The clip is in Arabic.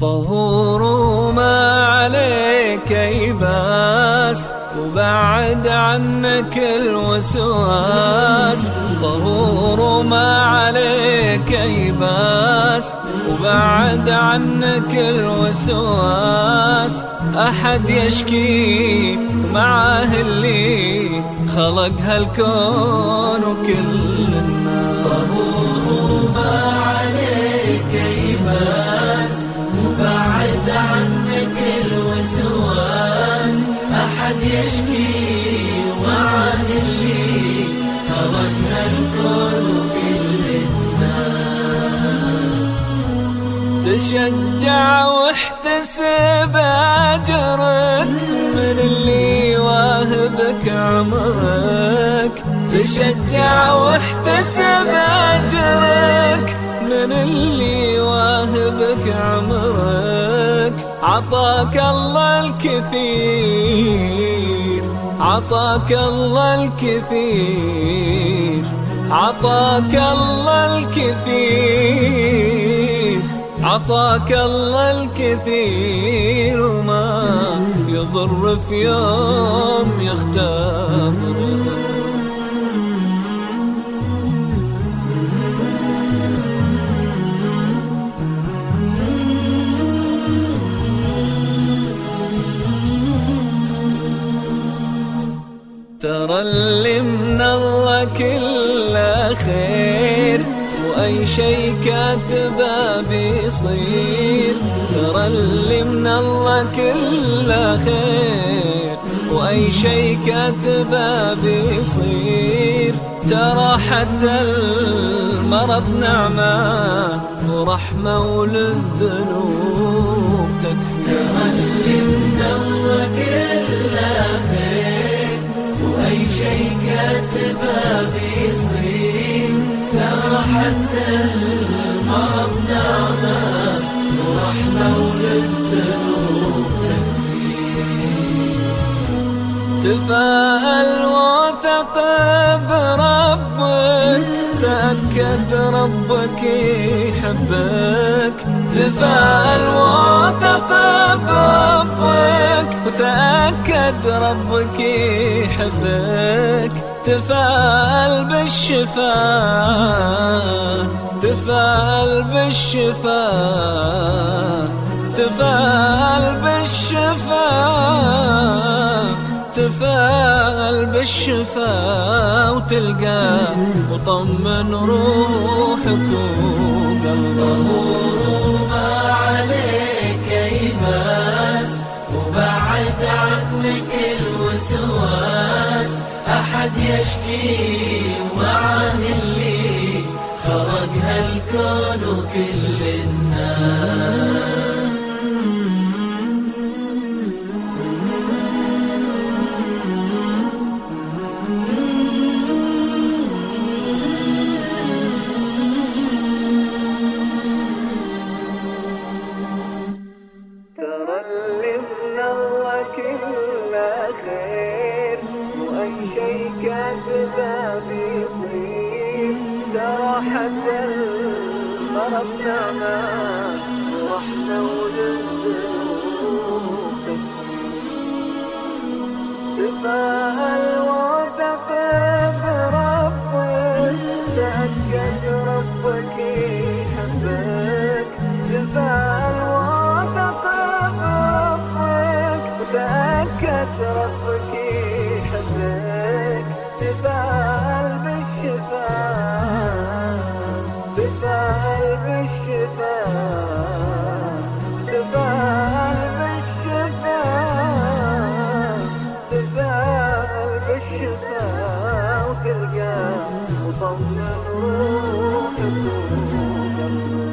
طهور يباس وبعد عنك الوسواس. طهور ما عليك يباس وبعد عنك الوسواس. أحد يشكي معاه اللي خلق هالكون وكل الناس. طهور ما عليك يباس. تشجع واحتسب أجرك من اللي واهبك عمرك. تشجع واحتسب أجرك من اللي واهبك عمرك. عطاك الله الكثير عطاك الله الكثير عطاك الله الكثير. عطاك الله الكثير وما يضر في يوم يختبر ترى اللي من الله كله خير. واي شي كاتبه بيصير. ترى اللي من الله كله خير وأي شي كاتبه بيصير. ترى حتى المرض نعمة ورحمة وللذنوب تكفي. ترى اللي من الله كله تفاءل وثق بربك. تأكد ربك يحبك. تفاءل وثق بربك. وتأكد ربك يحبك. تفاءل بالشفاء. تفاءل بالشفاء. تفاءل بالشفاء وتلقى وطمن روحك وقلبك عليك يباس وبعد عنك الوسواس أحد يشكي وعاه اللي خلق هالكون وكل الناس. بيصير ترى حتى المرض نعمة ورحمة وللذنوب تفاءل وثق بربك تأكد ربك يحبك تفاءل وثق بربك وتأكد ربك ترجع وطولنا نروح الدنيا